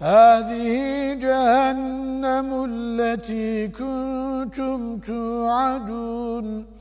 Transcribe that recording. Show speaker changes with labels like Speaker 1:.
Speaker 1: هذه جهنم التي كنتم توعدون.